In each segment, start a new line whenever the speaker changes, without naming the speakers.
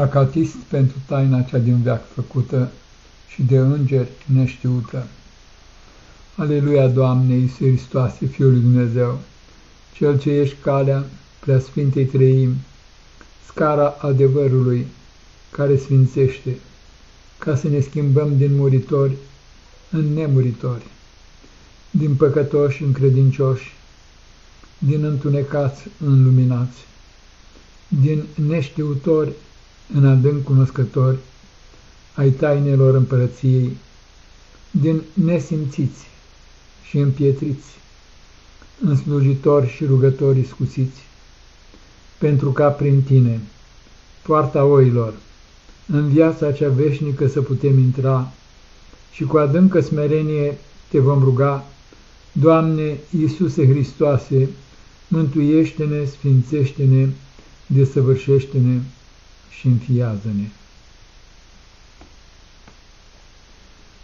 acatist pentru taina cea din veac făcută și de îngeri neștiută. Aleluia, Doamne, Iisus Hristoase, Fiul lui Dumnezeu, Cel ce ești calea preasfintei trăim, scara adevărului care sfințește, ca să ne schimbăm din muritori în nemuritori, din păcătoși în credincioși, din întunecați în luminați, din neștiutori în adânc cunoscători ai tainelor împărăției, din nesimțiți și împietriți, în slujitori și rugători iscusiți, pentru ca prin tine, poarta oilor, în viața cea veșnică să putem intra și cu adâncă smerenie te vom ruga, Doamne Iisuse Hristoase, mântuiește-ne, sfințește-ne, desăvârșește-ne și înfiază-ne.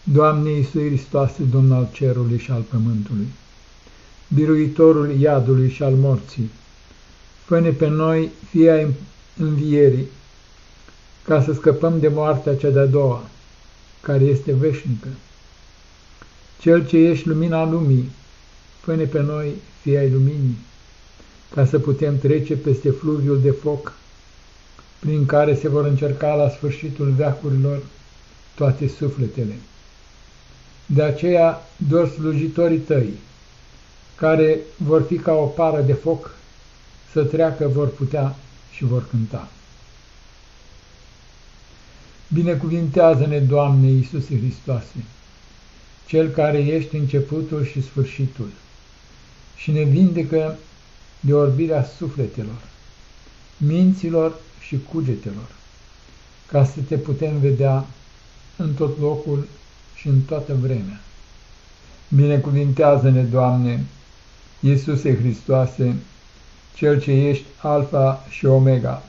Doamne Iisuse Hristoase, Domn al cerului și al pământului, biruitorul iadului și al morții, fă pe noi, fie ai învierii, ca să scăpăm de moartea cea de-a doua, care este veșnică. Cel ce ești lumina lumii, fă pe noi, fie ai luminii, ca să putem trece peste fluviul de foc, prin care se vor încerca la sfârșitul veacurilor toate sufletele. De aceea, doar slujitorii tăi, care vor fi ca o pară de foc, să treacă vor putea și vor cânta. Binecuvintează-ne, Doamne Iisuse Hristoase, Cel care ești începutul și sfârșitul, și ne vindecă de orbirea sufletelor, minților și cugetelor, ca să te putem vedea în tot locul și în toată vremea. Binecuvintează-ne, Doamne, Iisuse Hristoase, Cel ce ești Alfa și Omega,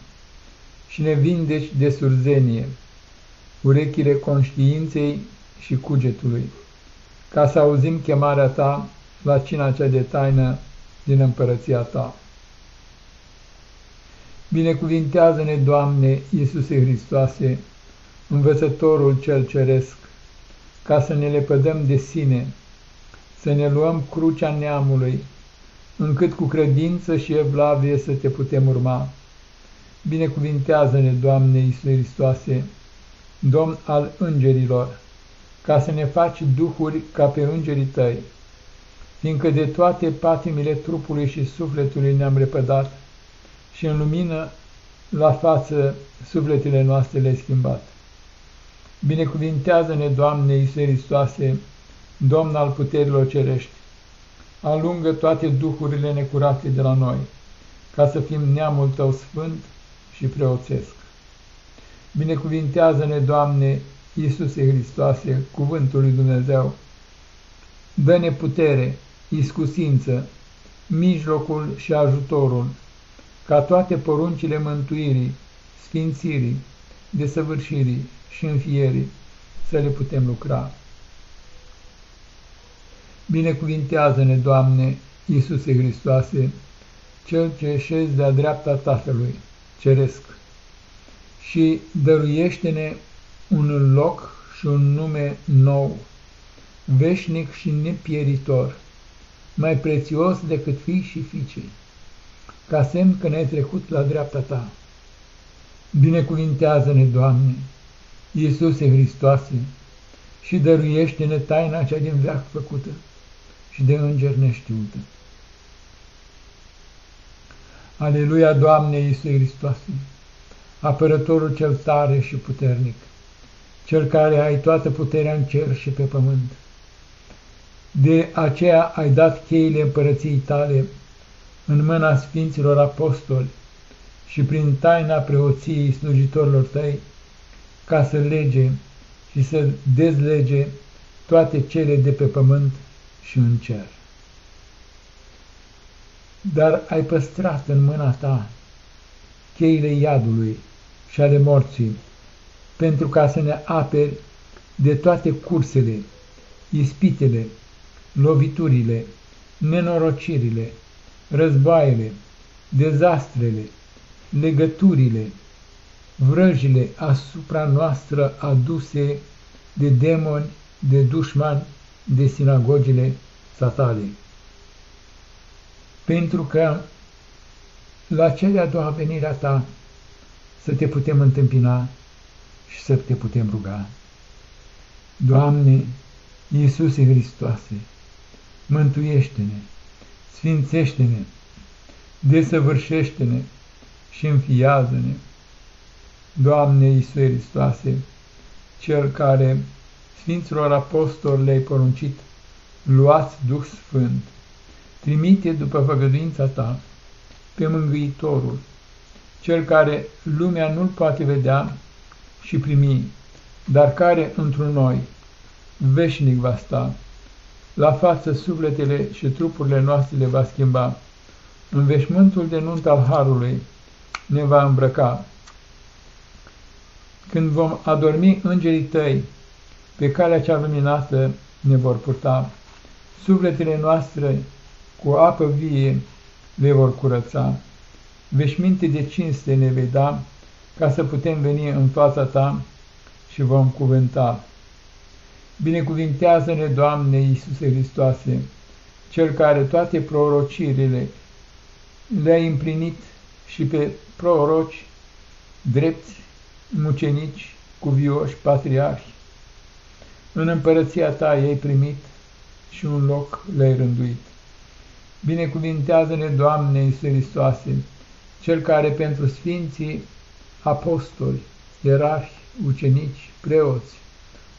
și ne vindeci de surzenie, urechile conștiinței și cugetului, ca să auzim chemarea Ta la cina cea de taină din împărăția Ta. Binecuvintează-ne, Doamne, Iisuse Hristoase, învățătorul cel ceresc, ca să ne lepădăm de sine, să ne luăm crucea neamului, încât cu credință și evlavie să te putem urma. Binecuvintează-ne, Doamne Iisuse Hristoase, Domn al îngerilor, ca să ne faci duhuri ca pe îngerii tăi, fiindcă de toate patimile trupului și sufletului ne-am repădat și în lumină la față sufletele noastre le-ai schimbat. Binecuvintează-ne, Doamne Iisuse Hristoase, Domn al puterilor cerești, alungă toate duhurile necurate de la noi, ca să fim neamul Tău sfânt și preoțesc. Binecuvintează-ne, Doamne, Iisuse Hristoase, cuvântul lui Dumnezeu. Dă-ne putere, iscusință, mijlocul și ajutorul, ca toate poruncile mântuirii, sfințirii, desăvârșirii și înfierii să le putem lucra. Binecuvintează-ne, Doamne, Iisuse Hristoase, Cel ce șezi de-a dreapta Tatălui, ceresc, și dăruiește-ne un loc și un nume nou, veșnic și nepieritor, mai prețios decât fii și fiicei, ca semn că ne-ai trecut la dreapta ta. Binecuvintează-ne, Doamne, Iisuse Hristoase, și dăruiește-ne taina cea din veac făcută și de înger neștiută. Aleluia, Doamne Iisuse Hristoase, apărătorul cel tare și puternic, cel care ai toată puterea în cer și pe pământ. De aceea ai dat cheile împărăției tale în mâna Sfinților Apostoli și prin taina preoției slujitorilor tăi, ca să lege și să dezlege toate cele de pe pământ și în cer. Dar ai păstrat în mâna ta cheile iadului și ale morții, pentru ca să ne aperi de toate cursele, ispitele, loviturile, nenorocirile, războaiele, dezastrele, legăturile, vrăjile asupra noastră aduse de demoni, de dușmani, de sinagogile satale. Pentru că la cea de-a doua venire a ta să te putem întâmpina și să te putem ruga. Doamne, Iisuse Hristoase, mântuiește-ne, sfințește-ne, desăvârșește-ne și înfiază-ne. Doamne Iisuse Hristoase, Cel care Sfinților Apostoli le-ai poruncit, luați Duh Sfânt, trimite după făgăduința ta pe Mângâitorul, Cel care lumea nu-L poate vedea și primi, dar care într noi veșnic va sta, la față sufletele și trupurile noastre le va schimba, în veșmântul de nunt al Harului ne va îmbrăca. Când vom adormi îngerii tăi, pe calea cea luminată ne vor purta, sufletele noastre cu apă vie le vor curăța, veșminte de cinste ne vei da, ca să putem veni în fața ta și vom cuvânta. Binecuvintează-ne, Doamne Iisuse Hristoase, Cel care toate prorocirile le-ai împlinit și pe proroci, drepți, mucenici, cuvioși, patriarhi. În împărăția ta ei primit și un loc le-ai rânduit. Binecuvintează-ne, Doamne Iisuse Hristoase, Cel care pentru sfinții apostoli, ierarhi, ucenici, preoți,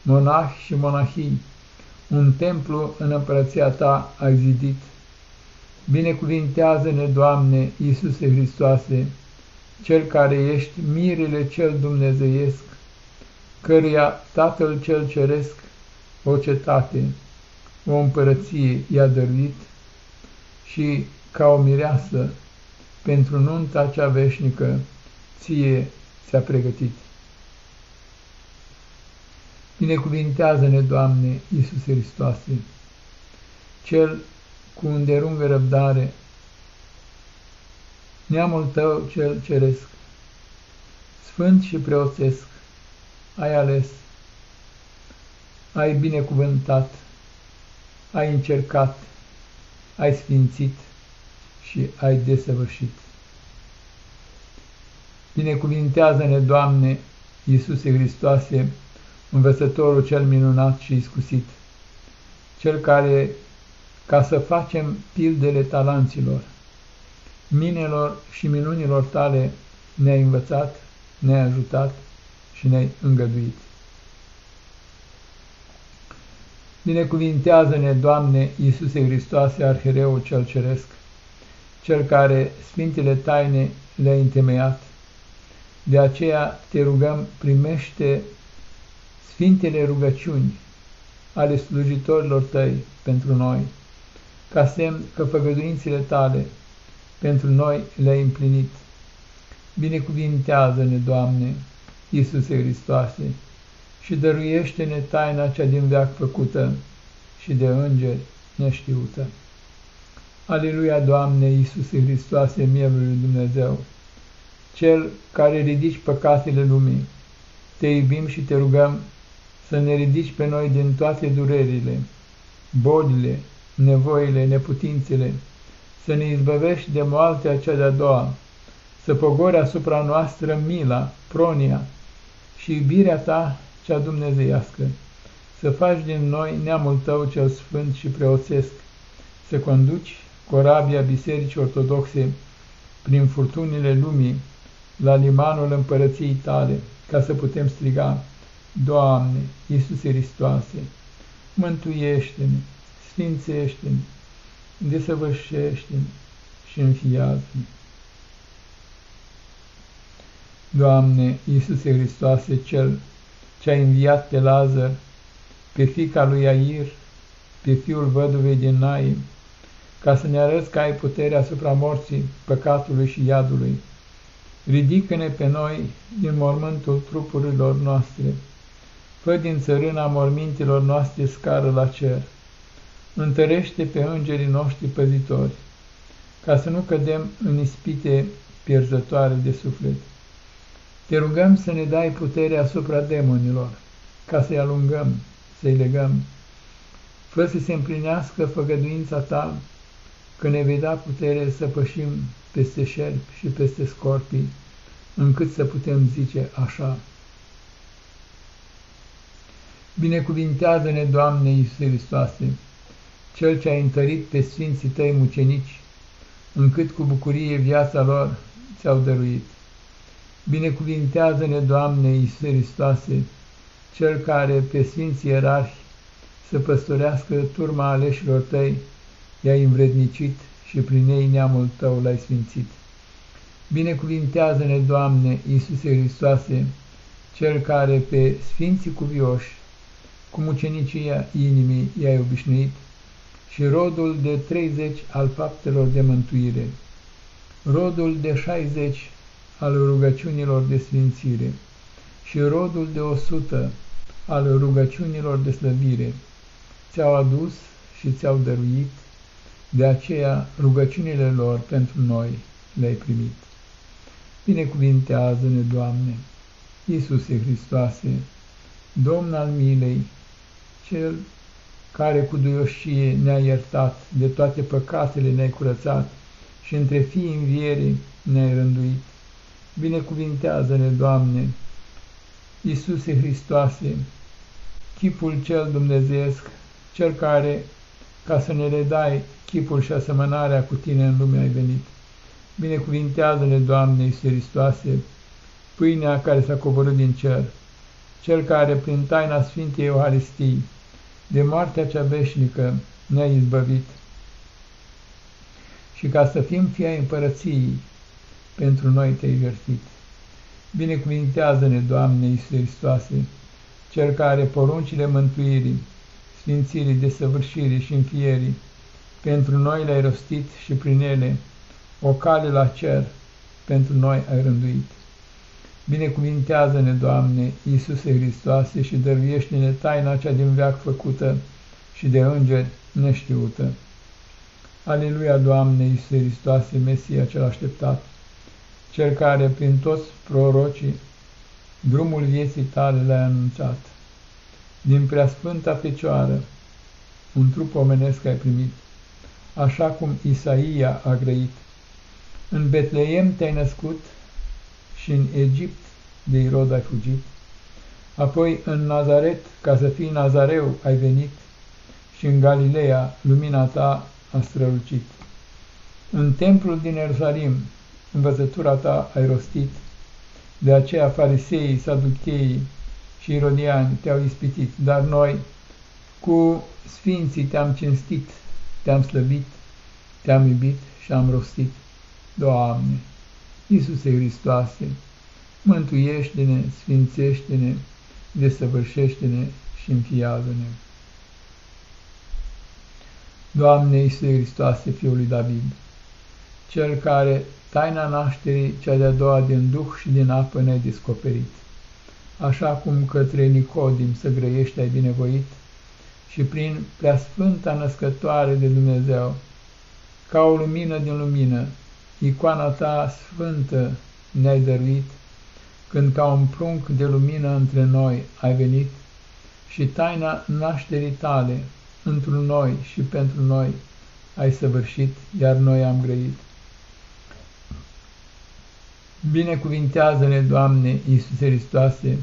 monahi și monahii, un templu în împărăția ta ai zidit. Binecuvintează-ne, Doamne, Iisuse Hristoase, Cel care ești mirele cel dumnezeiesc, căruia Tatăl cel Ceresc o cetate, o împărăție i-a dăruit și, ca o mireasă, pentru nunta cea veșnică, ție ți-a pregătit. Binecuvintează-ne, Doamne, Iisuse Hristoase, Cel cu înderungă răbdare, neamul Tău cel ceresc, sfânt și preoțesc, ai ales, ai binecuvântat, ai încercat, ai sfințit și ai desăvârșit. Binecuvintează-ne, Doamne, Iisuse Hristoase, învățătorul cel minunat și iscusit, cel care, ca să facem pildele talanților, minelor și minunilor tale, ne-ai învățat, ne-ai ajutat și ne-ai îngăduit. Binecuvintează-ne, Doamne, Iisuse Hristoase, Arhereul cel Ceresc, cel care Sfintele Taine le-a întemeiat. De aceea te rugăm, primește Sfintele rugăciuni ale slujitorilor tăi pentru noi, ca semn că făgăduințele tale pentru noi le-ai împlinit. Binecuvintează-ne, Doamne, Iisuse Hristoase, și dăruiește-ne taina cea din veac făcută și de îngeri neștiută. Aleluia, Doamne, Iisuse Hristoase, Mielul lui Dumnezeu, Cel care ridici păcatele lumii, te iubim și te rugăm să ne ridici pe noi din toate durerile, bolile, nevoile, neputințele, să ne izbăvești de moaltea cea de-a doua, să pogori asupra noastră mila, pronia și iubirea ta cea dumnezeiască, să faci din noi neamul tău cel sfânt și preoțesc, să conduci corabia Bisericii Ortodoxe prin furtunile lumii la limanul împărăției tale, ca să putem striga, Doamne, Iisuse Hristoase, mântuiește-ne, sfințește-ne, desăvârșește-ne și înfiază-ne. Doamne, Iisuse Hristoase, Cel ce a înviat pe Lazar, pe fica lui Air, pe fiul văduvei din Naim, ca să ne arăți că ai putere asupra morții, păcatului și iadului. Ridică-ne pe noi din mormântul trupurilor noastre, fă din țărâna mormintilor noastre scară la cer, întărește pe îngerii noștri păzitori, ca să nu cădem în ispite pierzătoare de suflet. Te rugăm să ne dai putere asupra demonilor, ca să-i alungăm, să-i legăm. Fă să se împlinească făgăduința ta, că ne vei da putere să pășim peste șerpi și peste scorpii, încât să putem zice așa. Binecuvintează-ne, Doamne Iisuse Hristoase, Cel ce a întărit pe Sfinții Tăi mucenici, încât cu bucurie viața lor ți-au dăruit. Binecuvintează-ne, Doamne Iisuse Hristoase, Cel care pe Sfinții Ierarhi să păstorească turma aleșilor Tăi, i-ai învrednicit și prin ei neamul Tău l-ai sfințit. Binecuvintează-ne, Doamne Iisuse Hristoase, Cel care pe Sfinții cuvioși cu mucenicia inimii i-ai obișnuit, și rodul de 30 al faptelor de mântuire, rodul de 60 al rugăciunilor de sfințire și rodul de 100 al rugăciunilor de slăbire, ți-au adus și ți-au dăruit, de aceea rugăciunile lor pentru noi le-ai primit. Binecuvintează-ne, Doamne, Iisuse Hristoase, Domn al milei, cel care cu duioșie ne-a iertat, de toate păcatele ne-ai curățat și între fii învierii ne-ai rânduit. Binecuvintează-ne, Doamne, Iisuse Hristoase, chipul cel dumnezeesc, cel care, ca să ne redai chipul și asemănarea cu tine în lume ai venit. Binecuvintează-ne, Doamne Iisuse Hristoase, pâinea care s-a coborât din cer, cel care, prin taina Sfintei Euharistii, de moartea cea veșnică ne-a izbăvit. Și ca să fim fii ai împărăției, pentru noi te-ai jertit. Binecuvintează-ne, Doamne Iisuse Hristoase, Cel care poruncile mântuirii, sfințirii, desăvârșirii și înfierii, pentru noi le-ai rostit și prin ele o cale la cer, pentru noi ai rânduit. Binecuvintează-ne, Doamne, Iisuse Hristoase, și dăruiește-ne taina cea din veac făcută și de îngeri neștiută. Aleluia, Doamne, Iisuse Hristoase, Mesia cel așteptat, Cel care, prin toți prorocii, drumul vieții tale l-ai anunțat. Din preasfânta Fecioară, un trup omenesc ai primit, așa cum Isaia a grăit. În Betleem te-ai născut, și în Egipt de Irod ai fugit, apoi în Nazaret, ca să fii Nazareu, ai venit, și în Galileea lumina ta a strălucit. În templul din Ierusalim, învățătura ta ai rostit, de aceea fariseii, saducheii și irodiani te-au ispitit, dar noi cu sfinții te-am cinstit, te-am slăbit, te-am iubit și am rostit. Doamne! Iisuse Hristoase, mântuiește-ne, sfințește-ne, desăvârșește-ne și înfiază-ne. Doamne Iisuse Hristoase, Fiul lui David, Cel care taina nașterii cea de-a doua din Duh și din apă ne-ai descoperit, așa cum către Nicodim să grăiești ai binevoit și prin preasfânta născătoare de Dumnezeu, ca o lumină din lumină, icoana ta sfântă ne-ai dăruit, când ca un prunc de lumină între noi ai venit și taina nașterii tale într noi și pentru noi ai săvârșit, iar noi am grăit. Binecuvintează-ne, Doamne, Iisuse Hristoase,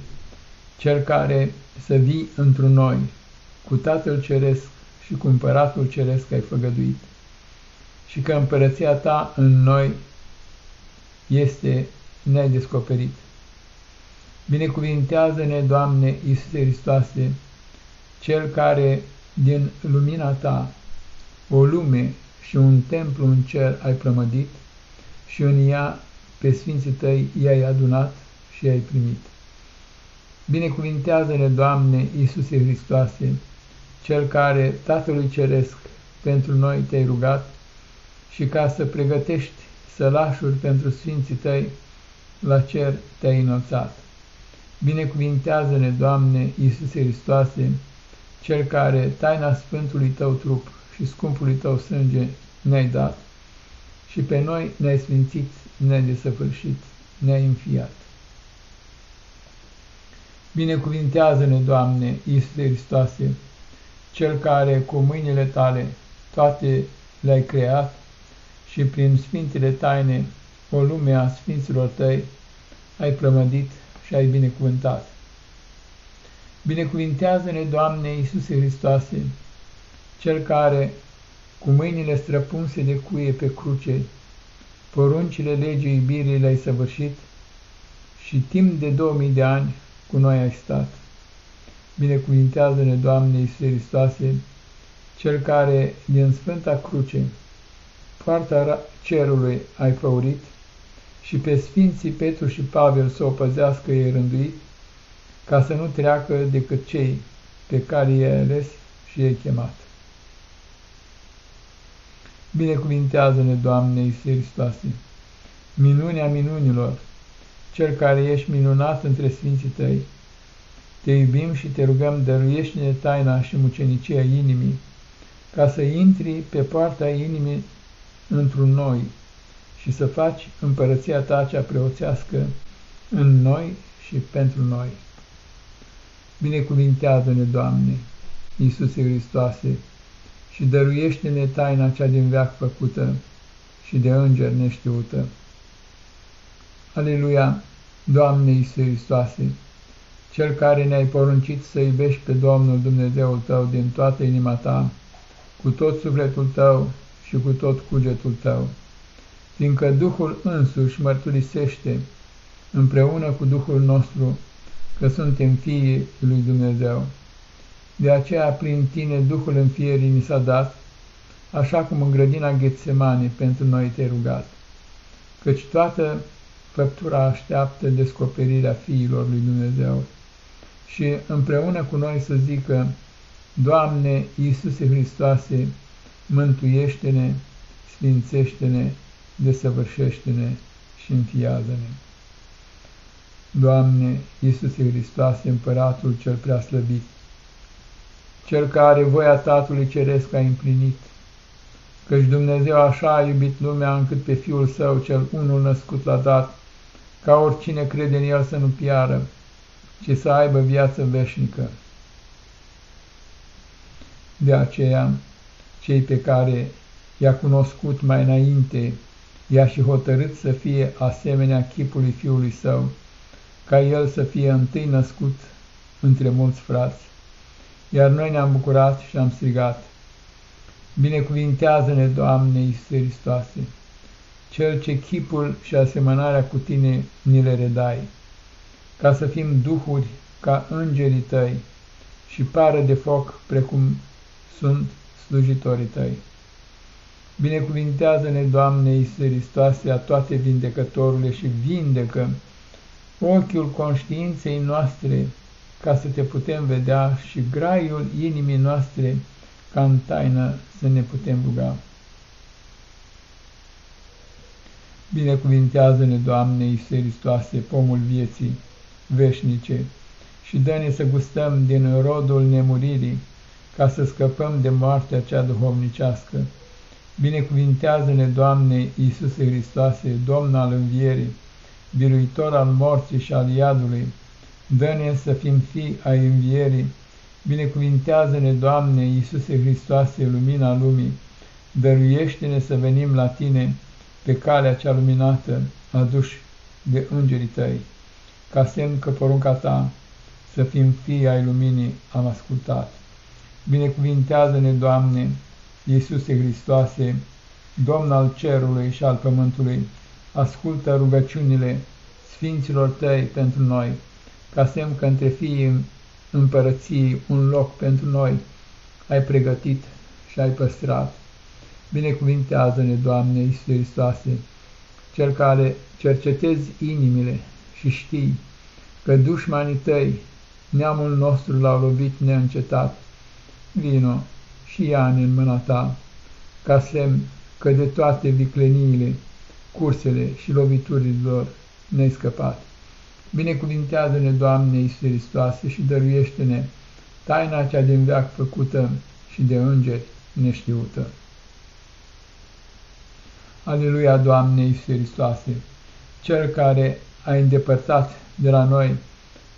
Cel care să vii într noi, cu Tatăl Ceresc și cu Împăratul Ceresc ai făgăduit și că împărăția ta în noi este nedescoperit. Binecuvintează-ne, Doamne Iisuse Hristoase, Cel care din lumina ta o lume și un templu în cer ai plămădit și în ea pe sfinții tăi i-ai adunat și i-ai primit. Binecuvintează-ne, Doamne Iisuse Hristoase, Cel care Tatălui Ceresc pentru noi te-ai rugat și ca să pregătești sălașuri pentru sfinții tăi, la cer te-ai înălțat. Binecuvintează-ne, Doamne, Iisuse Hristoase, Cel care taina Sfântului Tău trup și scumpului Tău sânge ne-ai dat și pe noi ne-ai sfințit, ne-ai desăvârșit, ne-ai înfiat. Binecuvintează-ne, Doamne, Iisuse Hristoase, Cel care cu mâinile Tale toate le-ai creat și prin sfintele taine o lume a sfinților Tăi ai plămădit și ai binecuvântat. Binecuvintează-ne, Doamne Iisuse Hristoase, Cel care, cu mâinile străpunse de cuie pe cruce, poruncile legii iubirii le-ai săvârșit și timp de 2000 de ani cu noi ai stat. Binecuvintează-ne, Doamne Iisuse Hristoase, Cel care, din Sfânta Cruce, poarta cerului ai făurit și pe Sfinții Petru și Pavel să o păzească ei rânduit, ca să nu treacă decât cei pe care i-ai ales și i-ai chemat. Binecuvintează-ne, Doamne Iisuse Hristoase, minunea minunilor, Cel care ești minunat între Sfinții Tăi, te iubim și te rugăm, dăruiește-ne taina și mucenicia inimii, ca să intri pe poarta inimii într-un noi și să faci împărăția ta cea preoțească în noi și pentru noi. Binecuvintează-ne, Doamne, Iisuse Hristoase, și dăruiește-ne taina cea din veac făcută și de înger neștiută. Aleluia, Doamne Iisuse Hristoase, Cel care ne-ai poruncit să iubești pe Domnul Dumnezeul tău din toată inima ta, cu tot sufletul tău și cu tot cugetul tău, fiindcă Duhul însuși mărturisește împreună cu Duhul nostru că suntem fiii lui Dumnezeu. De aceea, prin tine, Duhul înfierii ni s-a dat, așa cum în grădina Ghetsemane pentru noi te-ai rugat, căci toată făptura așteaptă descoperirea fiilor lui Dumnezeu și împreună cu noi să zică, Doamne Iisuse Hristoase, mântuiește-ne, sfințește-ne, desăvârșește-ne și înfiază-ne. Doamne Iisuse Hristoase, Împăratul cel prea slăbit, Cel care voia Tatălui Ceresc a împlinit, căci Dumnezeu așa a iubit lumea încât pe Fiul Său cel unul născut l-a dat, ca oricine crede în El să nu piară, ci să aibă viață veșnică. De aceea, cei pe care i-a cunoscut mai înainte, i-a și hotărât să fie asemenea chipului Fiului Său, ca El să fie întâi născut între mulți frați. Iar noi ne-am bucurat și am strigat, Binecuvintează-ne, Doamne Iisuse Hristoase, Cel ce chipul și asemănarea cu Tine ni le redai, ca să fim duhuri ca îngerii Tăi și pară de foc precum sunt slujitorii Tăi. Binecuvintează-ne, Doamne Iisuse Hristoase, a toate vindecătorule și vindecă ochiul conștiinței noastre, ca să te putem vedea și graiul inimii noastre, ca în taină să ne putem ruga. Binecuvintează-ne, Doamne Iisuse Hristoase, pomul vieții veșnice, și dă-ne să gustăm din rodul nemuririi, ca să scăpăm de moartea cea duhovnicească. Binecuvintează-ne, Doamne Iisuse Hristoase, Domn al învierii, biruitor al morții și al iadului, dă-ne să fim fii ai învierii, binecuvintează-ne, Doamne, Iisuse Hristoase, lumina lumii, dăruiește-ne să venim la Tine pe calea cea luminată, aduși de îngerii Tăi, ca semn că porunca Ta, să fim fii ai luminii, am ascultat. Binecuvintează-ne, Doamne, Iisuse Hristoase, Domn al cerului și al pământului, ascultă rugăciunile Sfinților Tăi pentru noi, ca semn că între fiii împărăției un loc pentru noi ai pregătit și ai păstrat. Binecuvintează-ne, Doamne Iisuse Hristoase, Cel care cercetezi inimile și știi că dușmanii Tăi, neamul nostru l-au lovit neîncetat. Vino și ia-ne în mâna Ta, ca semn că de toate vicleniile cursele și loviturile lor ne-ai scăpat. Binecuvintează-ne, Doamne Iisuse Hristoase, și dăruiește-ne taina cea din veac făcută și de îngeri neștiută. Aleluia, Doamne Iisuse Hristoase, Cel care a îndepărtat de la noi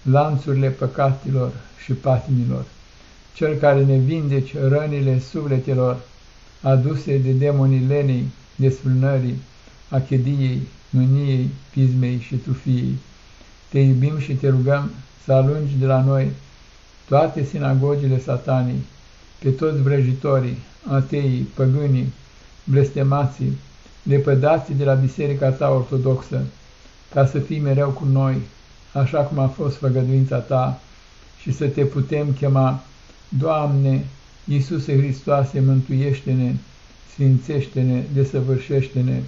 lanțurile păcatilor și patimilor, cel care ne vindeci rănile sufletelor aduse de demonii lenei, desfrânării, achediei, mâniei, pismei și tufiei. Te iubim și te rugăm să alungi de la noi toate sinagogile satanii, pe toți vrăjitorii, ateii, păgânii, blestemații, lepădații de la biserica ta ortodoxă, ca să fii mereu cu noi, așa cum a fost făgăduința ta, și să te putem chema, Doamne, Iisuse Hristoase, mântuiește-ne, sfințește-ne, desăvârșește-ne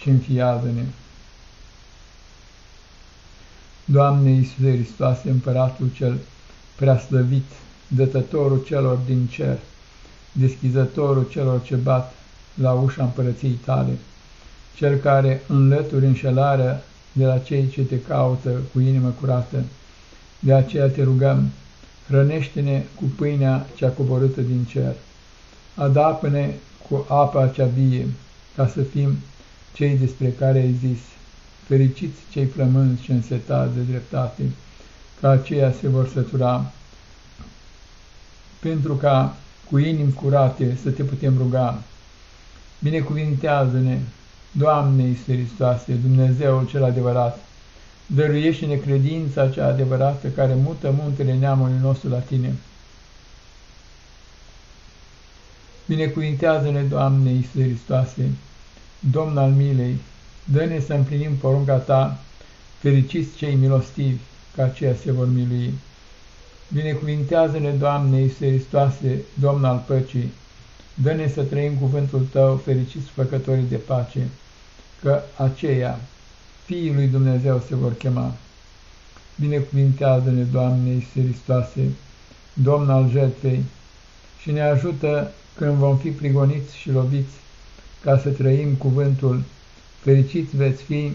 și înfiază-ne. Doamne Iisuse Hristoase, Împăratul cel preaslăvit, dătătorul celor din cer, deschizătorul celor ce bat la ușa împărăției tale, cel care înlături înșelarea de la cei ce te caută cu inimă curată. De aceea te rugăm, hrănește-ne cu pâinea cea coborâtă din cer, adapă-ne cu apa cea vie, ca să fim cei despre care ai zis, fericiți cei flămânzi și însetați de dreptate, ca aceia se vor sătura, pentru ca cu inimi curate să te putem ruga. Binecuvintează-ne, Doamne Iisus Hristoase, Dumnezeul cel adevărat, dăruiește-ne credința cea adevărată care mută muntele neamului nostru la Tine. Binecuvintează-ne, Doamne Iisus Hristoase, Domn al milei, dă-ne să împlinim porunca Ta, fericiți cei milostivi, ca aceia se vor milui. Binecuvintează-ne, Doamne Iisus Hristoase, Domn al păcii, dă-ne să trăim cuvântul Tău, fericiți făcătorii de pace, că aceia, fiii lui Dumnezeu, se vor chema. Binecuvintează-ne, Doamne Iisus Hristoase, Domn al jertfei, și ne ajută când vom fi prigoniți și loviți, ca să trăim cuvântul, fericiți veți fi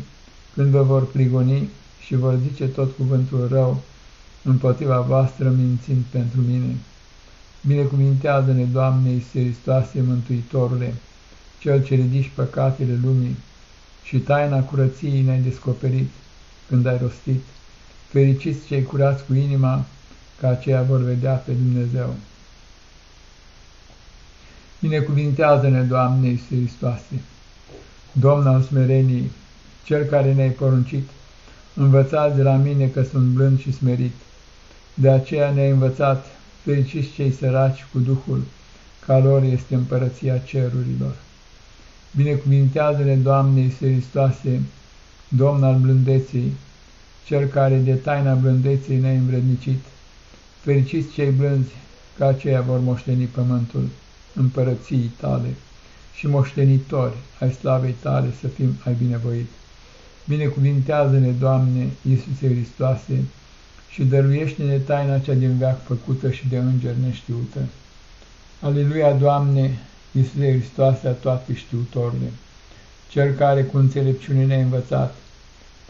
când vă vor prigoni și vor zice tot cuvântul rău împotriva voastră mințind pentru mine. Binecuvintează-ne, Doamne Iisus Hristoase, Mântuitorule, Cel ce ridici păcatele lumii și taina curăției ne-ai descoperit când ai rostit. Fericiți cei curați cu inima, ca aceia vor vedea pe Dumnezeu. Binecuvintează-ne, Doamne Iisus Hristoase, Domn al smereniei, Cel care ne-ai poruncit, învățați de la mine că sunt blând și smerit. De aceea ne-ai învățat, fericiți cei săraci cu Duhul, ca lor este împărăția cerurilor. Binecuvintează-ne, Doamne Iisus Hristoase, Domn al blândeței, Cel care de taina blândeței ne-ai învrednicit. Fericiți cei blânzi, ca aceia vor moșteni pământul împărăției tale și moștenitori ai slavei tale să fim ai binevoit. Binecuvintează-ne, Doamne, Iisuse Hristoase, și dăruiește-ne taina cea din veac făcută și de înger neștiută. Aleluia, Doamne, Iisuse Hristoase a toate știutorile, Cel care cu înțelepciune ne-a învățat.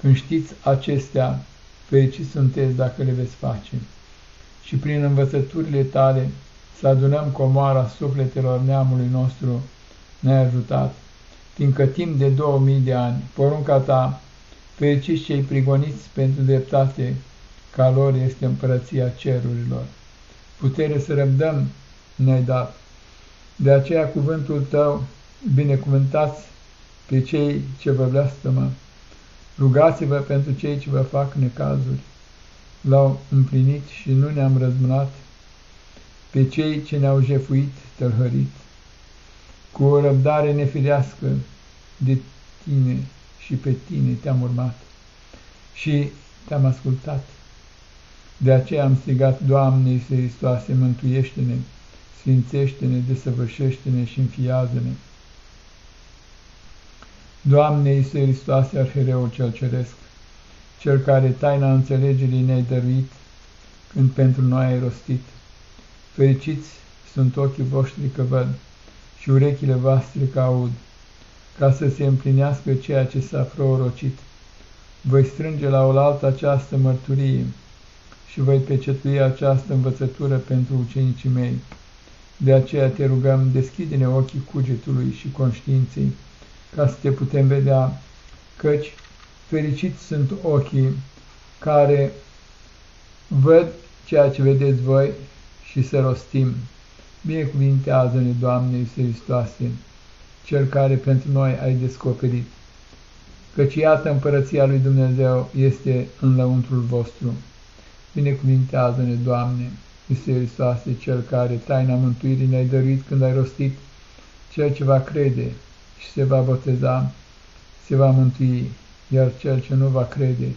Când știți acestea, fericiți sunteți dacă le veți face. Și prin învățăturile tale să adunăm comoara sufletelor neamului nostru ne-ai ajutat, fiindcă timp de 2000 de ani, porunca ta, fericiți cei prigoniți pentru dreptate, ca lor este împărăția cerurilor. Putere să răbdăm ne-ai dat. De aceea cuvântul tău, binecuvântați pe cei ce vă blastămă, rugați-vă pentru cei ce vă fac necazuri. L-au împlinit și nu ne-am răzmânat pe cei ce ne-au jefuit, tălhărit. Cu o răbdare nefirească de tine și pe tine te-am urmat și te-am ascultat. De aceea am strigat, Doamne Iisuse Hristoase, mântuiește-ne, sfințește-ne, desăvârșește-ne și înfiază-ne. Doamne Iisuse Hristoase, Arhereul cel Ceresc, Cel care taina înțelegerii ne-ai dăruit, când pentru noi ai rostit. Fericiți sunt ochii voștri că văd și urechile voastre că aud, ca să se împlinească ceea ce s-a prorocit. Voi strânge la oaltă această mărturie și voi pecetui această învățătură pentru ucenicii mei. De aceea te rugăm, deschide-ne ochii cugetului și conștiinței, ca să te putem vedea, căci fericiți sunt ochii care Văd ceea ce vedeți voi și să rostim. Binecuvintează-ne, Doamne Iisus Hristoase, Cel care pentru noi ai descoperit. Căci iată împărăția lui Dumnezeu este în lăuntrul vostru. Binecuvintează-ne, Doamne, Iisus Hristoase, Cel care taina mântuirii ne-ai dăruit când ai rostit, cel ce va crede și se va boteza, se va mântui, iar cel ce nu va crede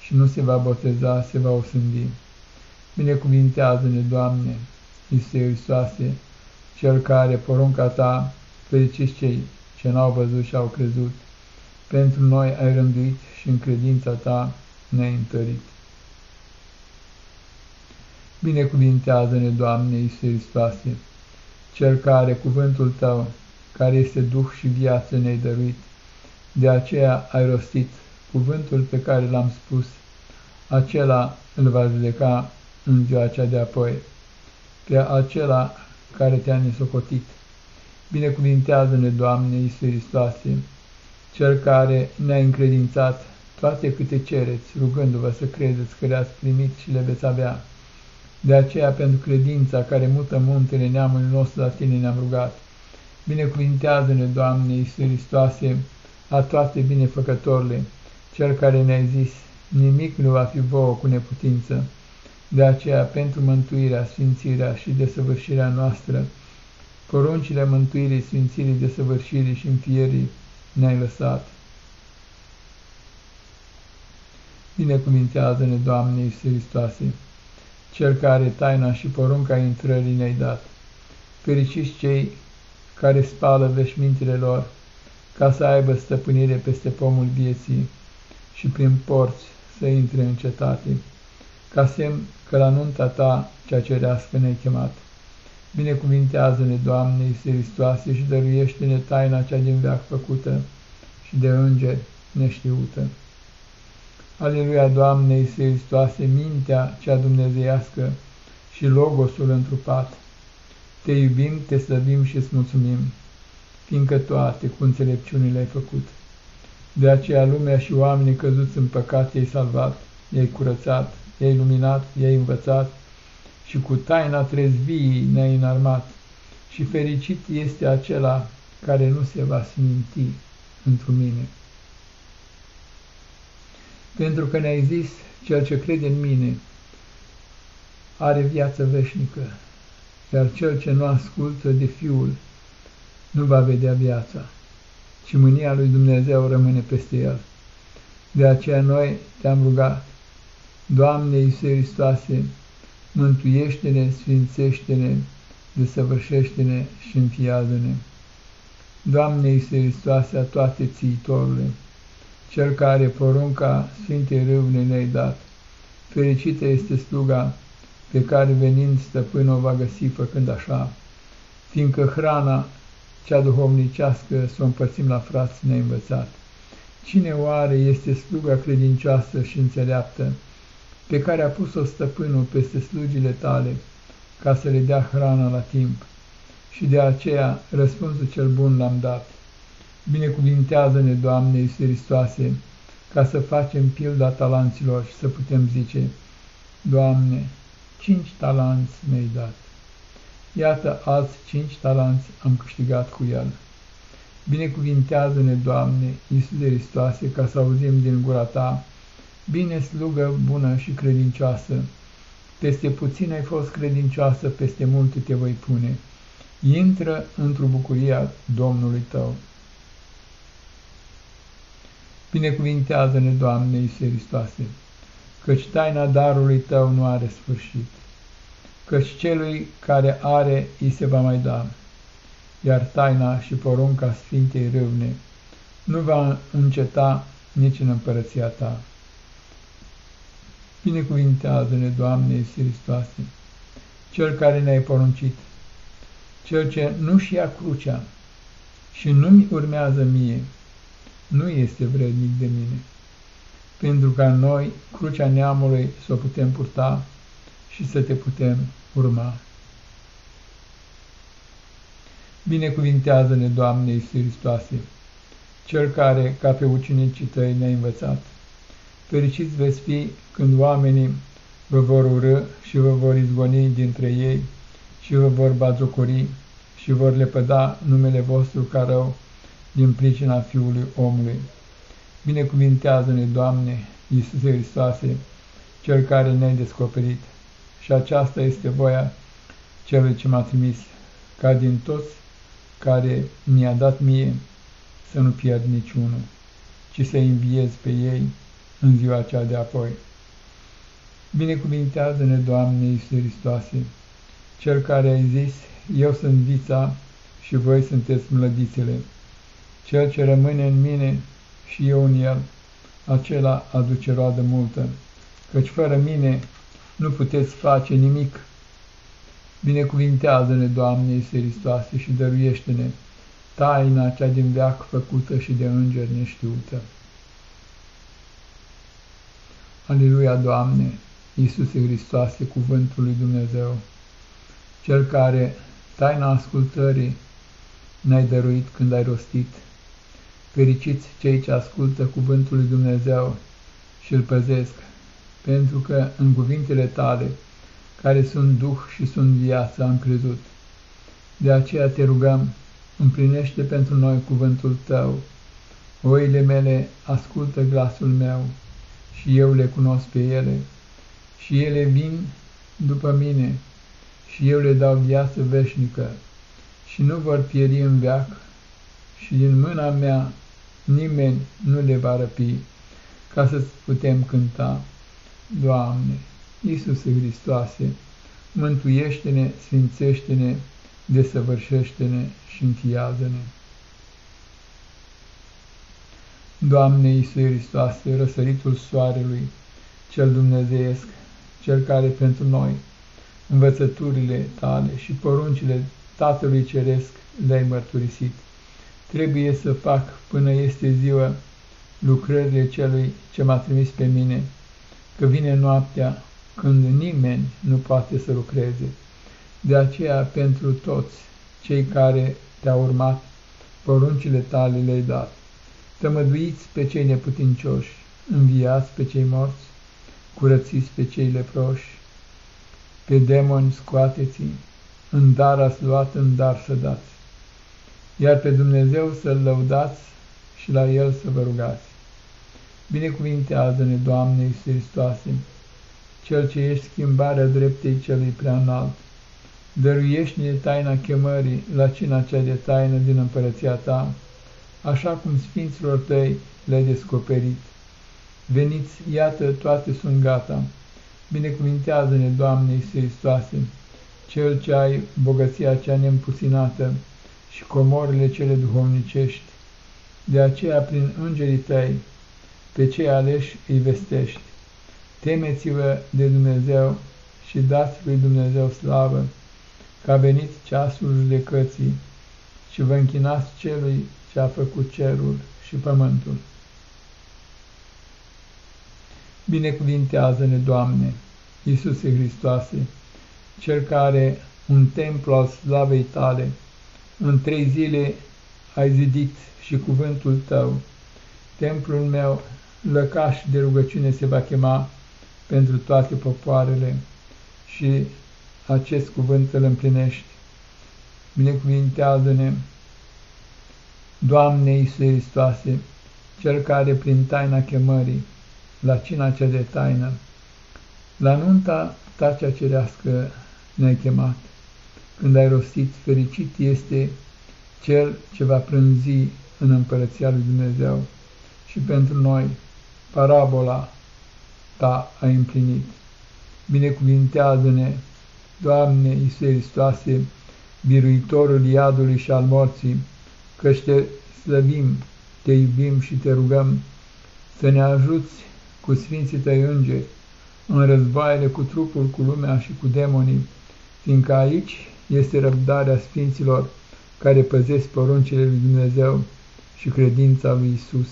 și nu se va boteza, se va osândi. Binecuvintează-ne, Doamne, Iisuse Hristoase, Cel care, porunca Ta, fericiți cei ce n-au văzut și au crezut, pentru noi ai rânduit și în credința Ta ne-ai întărit. Binecuvintează-ne, Doamne, Iisuse Hristoase, Cel care, cuvântul Tău, care este Duh și viață ne-ai dăruit, de aceea ai rostit cuvântul pe care l-am spus, acela îl va judeca în ziua cea de apoi, pe acela care te-a nesocotit. Binecuvintează-ne, Doamne Iisus Hristoase, Cel care ne-a încredințat toate câte cereți, rugându-vă să credeți că le-ați primit și le veți avea. De aceea, pentru credința care mută muntele neamului nostru la tine ne-am rugat. Binecuvintează-ne, Doamne Iisus Hristoase, a toate binefăcătorile, Cel care ne-ai zis, nimic nu va fi vouă cu neputință. De aceea, pentru mântuirea, sfințirea și desăvârșirea noastră, poruncile mântuirii, sfințirii, desăvârșirii și înfierii ne-ai lăsat. Binecuvintează-ne, Doamne Iisus Hristoase, Cel care taina și porunca intrării ne-ai dat. Fericiți cei care spală veșmintele lor, ca să aibă stăpânire peste pomul vieții și prin porți să intre în cetate, ca semn că la nunta ta cea cerească ne-ai chemat. Binecuvintează-ne, Doamne, Iisus Hristoase, și dăruiește-ne taina cea din veac făcută și de îngeri neștiută. Aleluia, Doamne, Iisus Hristoase, mintea cea dumnezeiască și logosul întrupat. Te iubim, te slăbim și îți mulțumim, fiindcă toate cu înțelepciunile ai făcut. De aceea lumea și oamenii căzuți în păcat i-ai salvat, i-ai curățat, i-ai luminat, i-ai învățat și cu taina trezviei ne-ai înarmat. Și fericit este acela care nu se va sminti într mine. Pentru că ne-ai zis, cel ce crede în mine are viață veșnică, iar cel ce nu ascultă de Fiul nu va vedea viața, ci mânia lui Dumnezeu rămâne peste el. De aceea noi te-am rugat, Doamne Iisuse Hristoase, mântuiește-ne, sfințește-ne, desăvârșește-ne și înfiază-ne. Doamne Iisuse Hristoase, a toate țiitorule, Cel care porunca Sfintei Râvne ne-ai dat, fericită este sluga pe care venind stăpân o va găsi făcând așa, fiindcă hrana cea duhovnicească să o împărțim la frați ne-a învățat. Cine oare este sluga credincioasă și înțeleaptă, pe care a pus-o stăpânul peste slugile tale, ca să le dea hrana la timp? Și de aceea răspunsul cel bun l-am dat. Binecuvintează-ne, Doamne Iisus Hristoase, ca să facem pilda talanților și să putem zice, Doamne, cinci talanți mi-ai dat. Iată, alți cinci talanți am câștigat cu el. Binecuvintează-ne, Doamne, Iisuse Hristoase, ca să auzim din gura Ta, bine slugă bună și credincioasă. Peste puțin ai fost credincioasă, peste multe te voi pune. Intră într-o bucuria Domnului tău. Binecuvintează-ne, Doamne, Iisuse Hristoase, căci taina darului tău nu are sfârșit căci celui care are îi se va mai da, iar taina și porunca Sfintei Râvne nu va înceta nici în împărăția ta. Binecuvintează-ne, Doamne Iisus Hristoase, Cel care ne-ai poruncit, Cel ce nu-și ia crucea și nu-mi urmează mie, nu este vrednic de mine, pentru ca noi crucea neamului să o putem purta și să te putem urma. Binecuvintează-ne, Doamne Iisus Hristoase, Cel care, ca pe ucenicii tăi, ne-a învățat. Fericiți veți fi când oamenii vă vor urâ și vă vor izgoni dintre ei și vă vor bazocori și vor lepăda numele vostru ca rău din pricina Fiului omului. Binecuvintează-ne, Doamne, Iisuse Hristoase, Cel care ne-ai descoperit, și aceasta este voia Celui ce m-a trimis, ca din toți care mi-a dat mie să nu pierd niciunul, ci să înviez pe ei în ziua cea de apoi. Binecuvintează-ne, Doamne Iisuse Hristoase, Cel care ai zis, eu sunt vița și voi sunteți mlădițele. Cel ce rămâne în mine și eu în el, acela aduce roadă multă, căci fără mine nu puteți face nimic. Binecuvintează-ne, Doamne Iisuse Hristoase, și dăruiește-ne taina cea din veac făcută și de îngeri neștiută. Aleluia, Doamne, Iisuse Hristoase, cuvântul lui Dumnezeu, Cel care taina ascultării ne-ai dăruit când ai rostit. Fericiți cei ce ascultă cuvântul lui Dumnezeu și îl păzesc, pentru că în cuvintele tale, care sunt duh și sunt viață, am crezut. De aceea te rugăm, împlinește pentru noi cuvântul tău. Oile mele ascultă glasul meu și eu le cunosc pe ele și ele vin după mine și eu le dau viață veșnică și nu vor pieri în veac și din mâna mea nimeni nu le va răpi, ca să putem cânta, Doamne, Iisuse Hristoase, mântuiește-ne, sfințește-ne, desăvârșește-ne și închiază-ne. Doamne Iisuse Hristoase, răsăritul soarelui, cel dumnezeiesc, cel care pentru noi învățăturile tale și poruncile Tatălui Ceresc le-ai mărturisit. Trebuie să fac până este ziua lucrările celui ce m-a trimis pe mine, că vine noaptea când nimeni nu poate să lucreze. De aceea, pentru toți cei care te-au urmat, poruncile tale le-ai dat. Tămăduiți pe cei neputincioși, înviați pe cei morți, curățiți pe cei leproși, pe demoni scoateți în dar ați luat, în dar să dați, iar pe Dumnezeu să-L lăudați și la El să vă rugați. Binecuvintează-ne, Doamne Iisus Hristoase, Cel ce ești schimbarea dreptei celui prea înalt, dăruiește-ne taina chemării la cina cea de taină din împărăția Ta, așa cum Sfinților Tăi le-ai descoperit. Veniți, iată, toate sunt gata, Binecuvintează-ne, Doamne Iisus Hristoase, Cel ce ai bogăția cea neîmpusinată și comorile cele duhovnicești. De aceea, prin îngerii tăi, pe cei aleși îi vestești. Temeți-vă de Dumnezeu și dați lui Dumnezeu slavă, că a venit ceasul judecății și vă închinați celui ce a făcut cerul și pământul. Binecuvintează-ne, Doamne, Iisuse Hristoase, Cel care un templu al slavei Tale, în trei zile ai zidit și cuvântul Tău. Templul meu, lăcaș de rugăciune, se va chema pentru toate popoarele și acest cuvânt îl împlinești. Binecuvintează-ne, Doamne Iisuse Hristoase, Cel care prin taina chemării, la cina cea de taină. La nunta ta cea cerească ne-ai chemat, când ai rostit, fericit este cel ce va prânzi în împărăția lui Dumnezeu și pentru noi parabola ta a împlinit. Binecuvintează-ne, Doamne Iisuse Hristoase, biruitorul iadului și al morții, căci ște slăvim, te iubim și te rugăm să ne ajuți cu sfinții tăi îngeri, în războaiele cu trupul, cu lumea și cu demonii, fiindcă aici este răbdarea sfinților care păzesc poruncile lui Dumnezeu și credința lui Isus.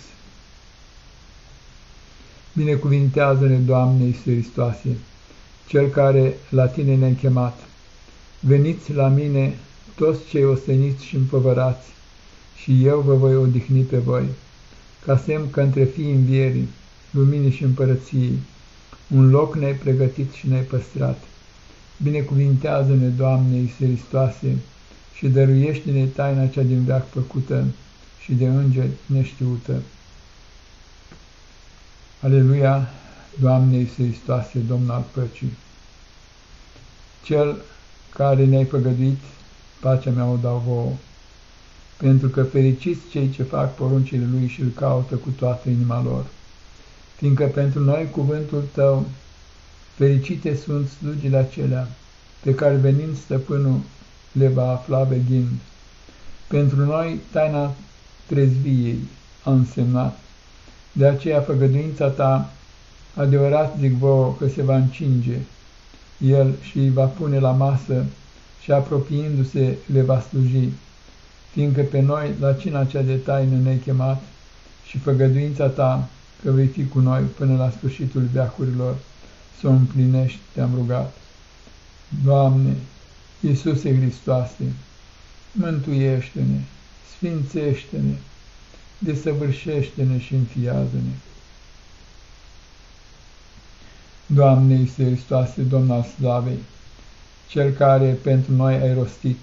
Binecuvintează-ne, Doamne Iisus Hristoase, Cel care la Tine ne-a chemat. Veniți la mine toți cei osteniți și împovărați, și eu vă voi odihni pe voi, ca semn că între fii învierii, luminii și împărăției, un loc ne-ai pregătit și ne-ai păstrat. Binecuvintează-ne, Doamne Iisuse Hristoase, și dăruiește-ne taina cea din veac făcută și de îngeri neștiută. Aleluia, Doamne Iisuse Hristoase, Domn al păcii! Cel care ne-ai făgăduit, pacea mea o dau vouă, pentru că fericiți cei ce fac poruncile Lui și îl caută cu toată inima lor, fiindcă pentru noi cuvântul Tău, fericite sunt slugile acelea, pe care venind stăpânul le va afla veghind. Pentru noi taina trezviei a însemnat, de aceea făgăduința ta, adevărat zic vouă că se va încinge, el și îi va pune la masă și apropiindu-se le va sluji, fiindcă pe noi la cina cea de taină ne-ai chemat și făgăduința ta că vei fi cu noi până la sfârșitul veacurilor, să o împlinești, te-am rugat. Doamne, Iisuse Hristoase, mântuiește-ne, sfințește-ne, desăvârșește-ne și înfiază-ne. Doamne Iisuse Hristoase, Domn al Slavei, Cel care pentru noi ai rostit,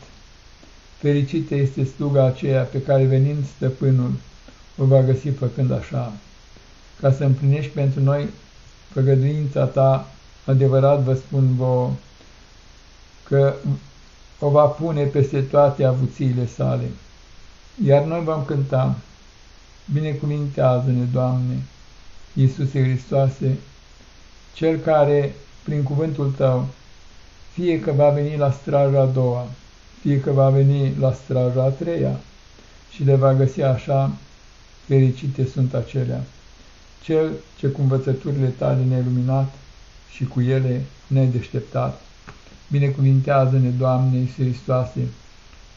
fericită este sluga aceea pe care venind stăpânul o va găsi făcând așa, ca să împlinești pentru noi făgăduința ta, adevărat vă spun vouă, că o va pune peste toate avuțiile sale. Iar noi vom cânta, Binecuvintează-ne, Doamne, Iisuse Hristoase, Cel care, prin cuvântul Tău, fie că va veni la straja a doua, fie că va veni la straja a treia, și le va găsi așa, fericite sunt acelea. Cel ce cu învățăturile tale ne-ai luminat și cu ele ne-ai deșteptat, Binecuvintează-ne, Doamne Iisus Hristoase,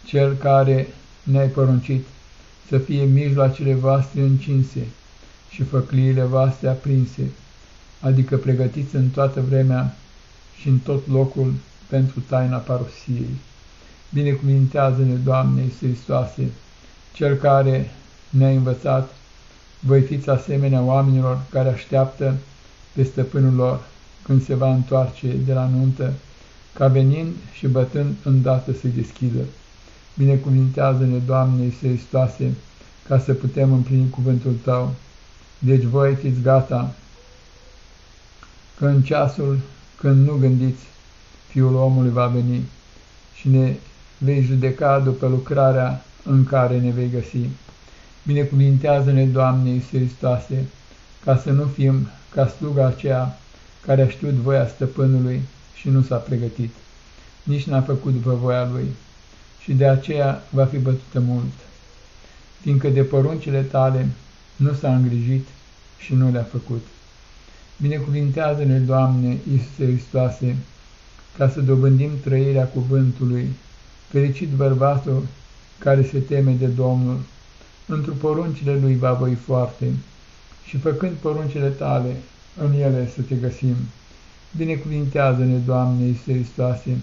Cel care ne-ai poruncit să fie mijloacele voastre încinse și făcliile voastre aprinse, adică pregătiți în toată vremea și în tot locul pentru taina parosiei. Binecuvintează-ne, Doamne Iisus Hristoase, Cel care ne-a învățat, voi fiți asemenea oamenilor care așteaptă pe stăpânul lor când se va întoarce de la nuntă, ca venind și bătând îndată să deschidă. Binecuvintează-ne, Doamne Iisuse Hristoase, ca să putem împlini cuvântul Tău. Deci voi fiți gata, că în ceasul când nu gândiți, Fiul omului va veni și ne vei judeca după lucrarea în care ne vei găsi. Binecuvintează-ne, Doamne Iisuse Hristoase, ca să nu fim ca sluga aceea care a știut voia stăpânului, și nu s-a pregătit, nici n-a făcut după voia lui, și de aceea va fi bătută mult, fiindcă de poruncile tale nu s-a îngrijit și nu le-a făcut. Binecuvintează-ne, Doamne, Iisuse Hristoase, ca să dobândim trăirea cuvântului, fericit bărbatul care se teme de Domnul, într poruncile lui va voi foarte, și făcând poruncile tale, în ele să te găsim. Binecuvintează-ne, Doamne Iisuse Hristoase,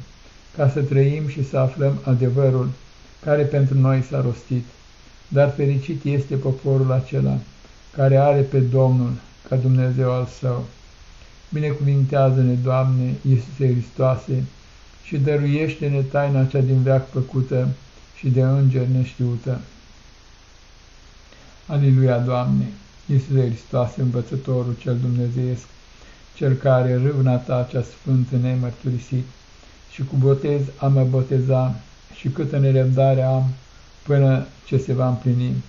ca să trăim și să aflăm adevărul care pentru noi s-a rostit. Dar fericit este poporul acela care are pe Domnul ca Dumnezeu al său. Binecuvintează-ne, Doamne Iisuse Hristoase, și dăruiește-ne taina cea din veac făcută și de înger neștiută. Aleluia, Doamne, Iisuse Hristoase, învățătorul cel dumnezeiesc, cel care râvna ta cea sfântă ne mărturisit, și cu botez am mă boteza și câtă nerăbdare am până ce se va împlini,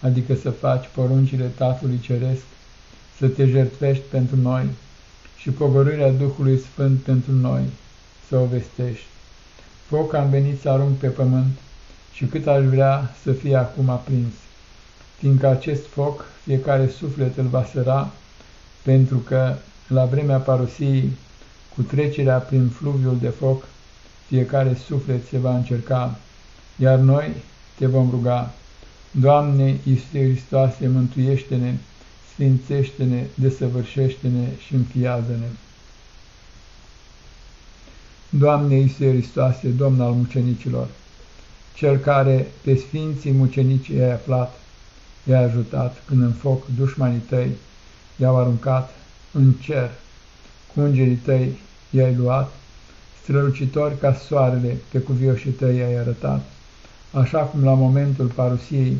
adică să faci poruncile Tatălui Ceresc, să te jertfești pentru noi și pogorârea Duhului Sfânt pentru noi, să o vestești. Foc am venit să arunc pe pământ și cât aș vrea să fie acum aprins, fiindcă acest foc fiecare suflet îl va săra, pentru că la vremea parosiei, cu trecerea prin fluviul de foc, fiecare suflet se va încerca, iar noi te vom ruga. Doamne Iisuse Hristoase, mântuiește-ne, sfințește-ne, desăvârșește-ne și înfiază-ne. Doamne Iisuse Hristoase, Domn al mucenicilor, Cel care pe sfinții mucenici i-ai aflat, i-ai ajutat când în foc dușmanii tăi i-au aruncat în cer, cu îngerii tăi i-ai luat, strălucitor ca soarele pe cuvioșii tăi ai arătat, așa cum la momentul parusiei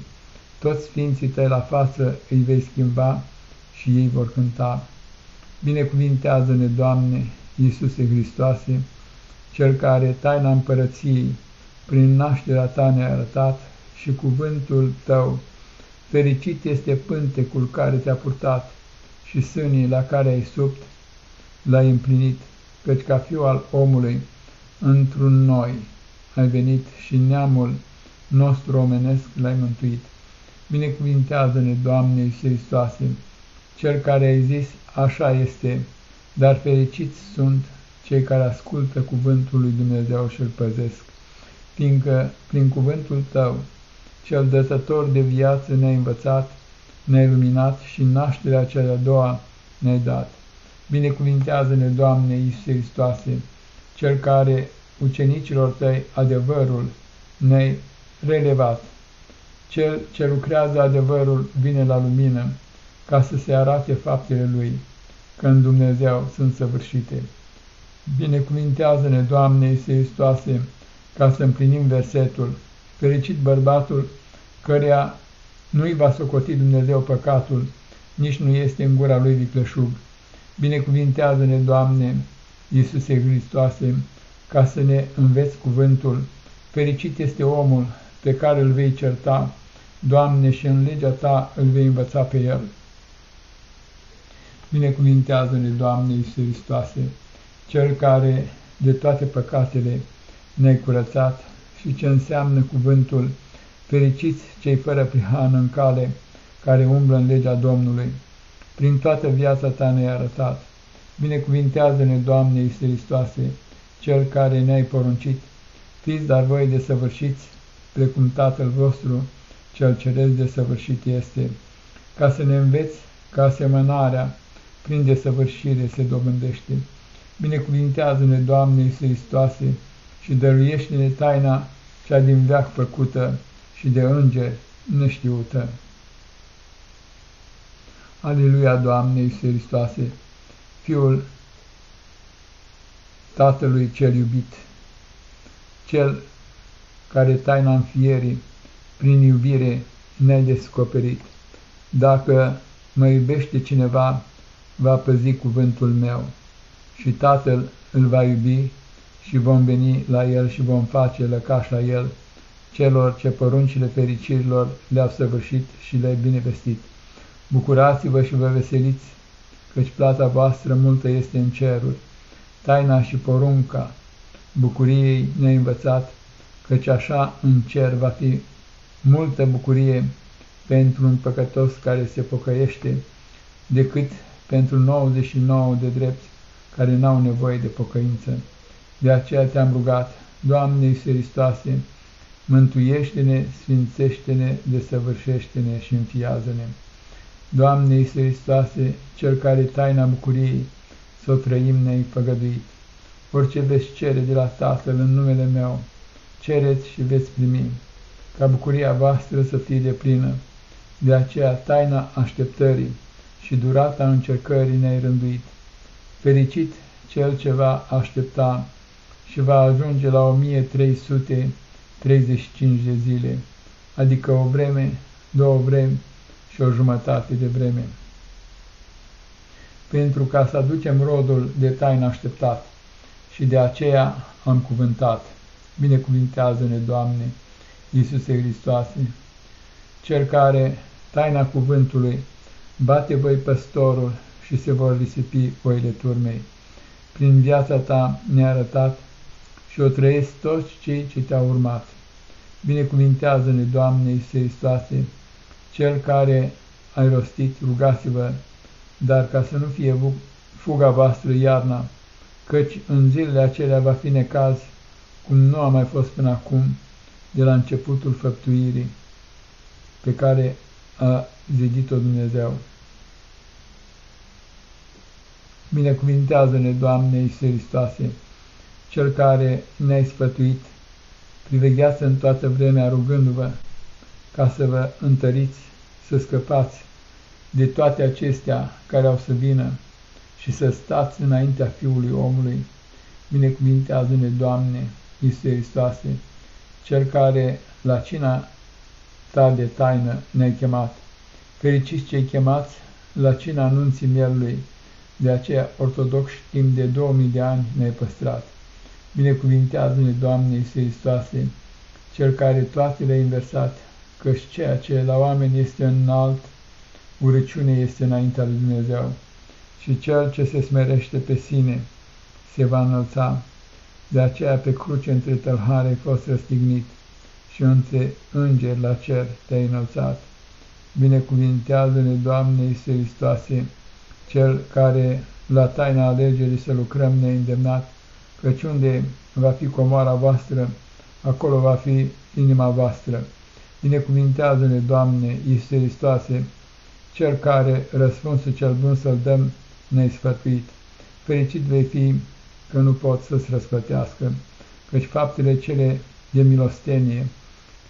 toți sfinții tăi la față îi vei schimba și ei vor cânta. Binecuvintează-ne, Doamne, Iisuse Hristoase, Cel care taina împărăției prin nașterea ta ne-a arătat și cuvântul tău, fericit este pântecul care te-a purtat și sânii la care ai subt, l-ai împlinit, căci ca fiu al omului, într-un noi ai venit și neamul nostru omenesc l-ai mântuit. Binecuvintează-ne, Doamne Iisuse Hristoase, Cel care ai zis, așa este, dar fericiți sunt cei care ascultă cuvântul lui Dumnezeu și îl păzesc, fiindcă prin cuvântul tău, cel dătător de viață ne-ai învățat, ne-ai luminat și nașterea cea de-a doua ne-ai dat. Binecuvintează-ne, Doamne Iisuse Hristoase, Cel care ucenicilor tăi adevărul ne-ai relevat. Cel ce lucrează adevărul vine la lumină, ca să se arate faptele lui, că în Dumnezeu sunt săvârșite. Binecuvintează-ne, Doamne Iisuse Hristoase, ca să împlinim versetul, fericit bărbatul căreia nu-i va socoti Dumnezeu păcatul, nici nu este în gura lui vicleșug. Binecuvintează-ne, Doamne, Iisuse Hristoase, ca să ne înveți cuvântul. Fericit este omul pe care îl vei certa, Doamne, și în legea Ta îl vei învăța pe el. Binecuvintează-ne, Doamne Iisuse Hristoase, Cel care de toate păcatele ne-ai curățat și ce înseamnă cuvântul Fericiți cei fără prihană în cale, care umblă în legea Domnului. Prin toată viața ta ne-ai arătat. Binecuvintează-ne, Doamne Iisuse Hristoase, Cel care ne-ai poruncit. Fiți dar voi de săvârșiți, precum Tatăl vostru, Cel ceresc de săvârșit este, ca să ne înveți că asemănarea prin desăvârșire se dobândește. Binecuvintează-ne, Doamne Iisuse Hristoase, și dăruiește-ne taina cea din veac făcută și de îngeri neștiută. Aleluia, Doamne Iisuse Hristoase, Fiul Tatălui cel iubit, Cel care taina înfierii prin iubire ne-ai descoperit. Dacă mă iubește cineva, va păzi cuvântul meu și Tatăl îl va iubi și vom veni la el și vom face lăcaș la el celor ce poruncile fericirilor le-au săvârșit și le-ai binevestit. Bucurați-vă și vă veseliți, căci plata voastră multă este în ceruri. Taina și porunca bucuriei ne-a învățat, căci așa în cer va fi multă bucurie pentru un păcătos care se pocăiește, decât pentru 99 de drepți care n-au nevoie de pocăință. De aceea te-am rugat, Doamne Iisuse Hristoase, mântuiește-ne, sfințește-ne, desăvârșește-ne și înfiază-ne. Doamne Iisuse Hristoase, Cel care taina bucuriei, să o trăim ne-ai făgăduit. Orice veți cere de la Tatăl în numele meu, cereți și veți primi, ca bucuria voastră să fie de plină. De aceea taina așteptării și durata încercării ne-ai rânduit. Fericit cel ce va aștepta și va ajunge la 1335 de zile, adică o vreme, două vremi și o jumătate de vreme. Pentru ca să aducem rodul de taină așteptat și de aceea am cuvântat. Binecuvintează-ne, Doamne, Iisuse Hristoase, Cel care, taina cuvântului, bate voi păstorul și se vor risipi oile turmei. Prin viața ta ne-a arătat și o trăiesc toți cei ce te-au urmat. Binecuvintează-ne, Doamne Iisuse Hristoase, Cel care ai rostit, rugați-vă, dar ca să nu fie fuga voastră iarna, căci în zilele acelea va fi necaz, cum nu a mai fost până acum, de la începutul făptuirii pe care a zidit-o Dumnezeu. Binecuvintează-ne, Doamne Iisuse Hristoase, cel care ne-ai sfătuit, privegheați în toată vremea rugându-vă ca să vă întăriți, să scăpați de toate acestea care au să vină și să stați înaintea Fiului omului. Binecuvintează-ne, Doamne, Iisuse Hristoase, Cel care la cina ta de taină ne-ai chemat. Fericiți cei chemați la cina anunții mielului, de aceea ortodox timp de 2000 de ani ne-ai păstrat. Binecuvintează-ne, Doamne Iisuse Hristoase, Cel care toate le-a inversat, căci ceea ce la oameni este înalt, urăciune este înaintea lui Dumnezeu, și cel ce se smerește pe sine se va înălța. De aceea pe cruce între tălhare ai fost răstignit și între îngeri la cer te-ai înălțat. Binecuvintează-ne, Doamne Iisuse Hristoase, Cel care la taina alegerii să lucrăm neîndemnat, căci unde va fi comoara voastră, acolo va fi inima voastră. Binecuvintează-ne, Doamne, Iisuse Hristoase, Cel care răspunsul cel bun să-l dăm ne-ai sfătuit. Fericit vei fi că nu pot să-ți răsplătească, căci faptele cele de milostenie,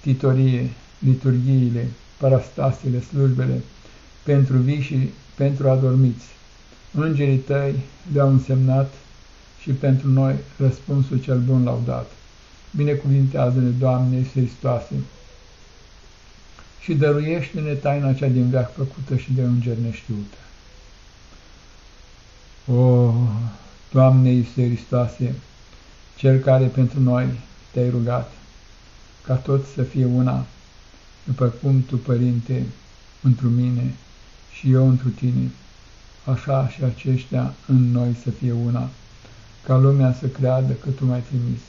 titorie, liturghiile, parastasele, slujbele, pentru vii și pentru adormiți, îngerii tăi le-au însemnat și pentru noi răspunsul cel bun l-au dat. Binecuvintează-ne, Doamne Iisuse și dăruiește-ne taina cea din veac făcută și de înger neștiută. O, Doamne Iisuse Hristoase, Cel care pentru noi te-ai rugat, ca tot să fie una, după cum Tu, Părinte, întru mine și eu întru Tine, așa și aceștia în noi să fie una, ca lumea să creadă că Tu m-ai trimis.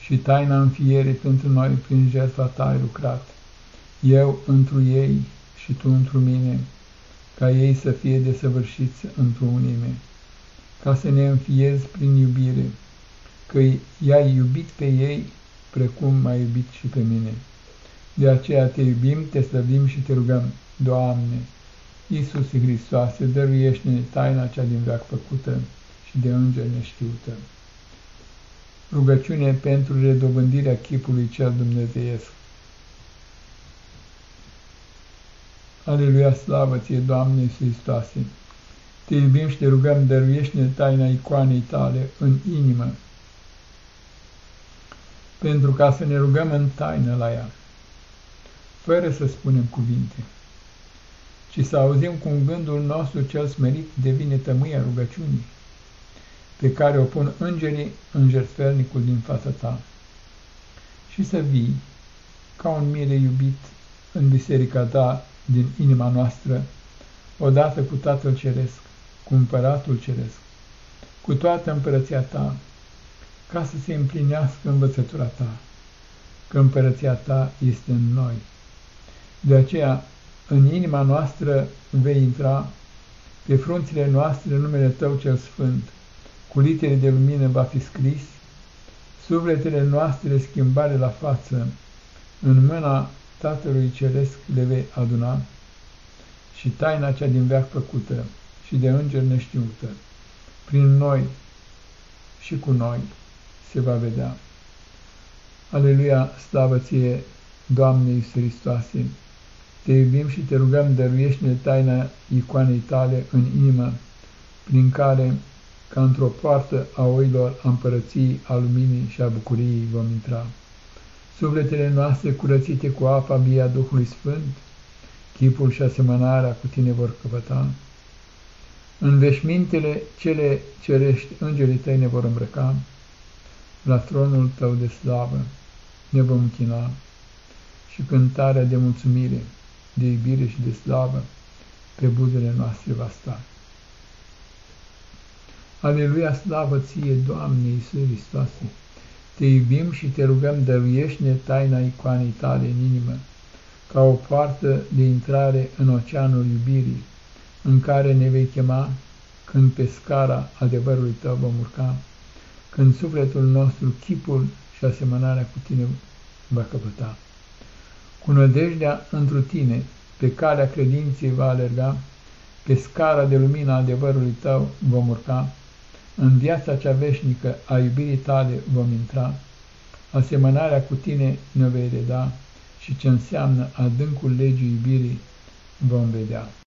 Și taina înfiere pentru noi prin jertfa Ta ai lucrat, eu întru ei și Tu întru mine, ca ei să fie desăvârșiți într-o unime, ca să ne înfiezi prin iubire, că i-ai iubit pe ei precum m-ai iubit și pe mine. De aceea te iubim, te slăbim și te rugăm, Doamne, Iisus Hristoase, dăruiește-ne taina cea din veac făcută și de înger neștiută. Rugăciune pentru redobândirea chipului cel dumnezeiesc. Aleluia, slavă ție, Doamne Iisus Hristoase! Te iubim și te rugăm, dăruiește-ne taina icoanei tale în inimă, pentru ca să ne rugăm în taină la ea, fără să spunem cuvinte, ci să auzim cum gândul nostru cel smerit devine tămâia rugăciunii, pe care o pun îngerii în jertfelnicul din fața ta, și să vii ca un mire iubit în biserica ta din inima noastră, odată cu Tatăl Ceresc, cu Împăratul Ceresc, cu toată împărăția ta, ca să se împlinească învățătura ta, că împărăția ta este în noi. De aceea, în inima noastră vei intra, pe frunțile noastre numele Tău cel Sfânt, cu litere de lumină va fi scris, sufletele noastre schimbare la față, în mâna Tatălui Ceresc le vei aduna și taina cea din veac făcută și de înger neștiută, prin noi și cu noi se va vedea. Aleluia, slavă ție, Doamne Iisus Hristoase! Te iubim și te rugăm, dăruiește-ne taina icoanei tale în inimă, prin care, ca într-o poartă a oilor a împărăției, a luminii și a bucuriei vom intra. Sufletele noastre curățite cu apa bia Duhului Sfânt, chipul și asemănarea cu tine vor căpăta. În veșmintele cele cerești, îngerii tăi ne vor îmbrăca, la tronul tău de slavă ne vom închina și cântarea de mulțumire, de iubire și de slavă pe buzele noastre va sta. Aleluia, slavă ție, Doamne Iisus Hristoase! Te iubim și te rugăm, dăruiește-ne taina icoanei tale în inimă, ca o poartă de intrare în oceanul iubirii, în care ne vei chema când pe scara adevărului tău vom urca, când sufletul nostru, chipul și asemănarea cu tine va căpăta. Cu nădejdea întru tine, pe calea credinței va alerga, pe scara de lumină adevărului tău vom urca, în viața cea veșnică a iubirii tale vom intra, asemănarea cu tine ne vei reda și ce înseamnă adâncul legii iubirii vom vedea.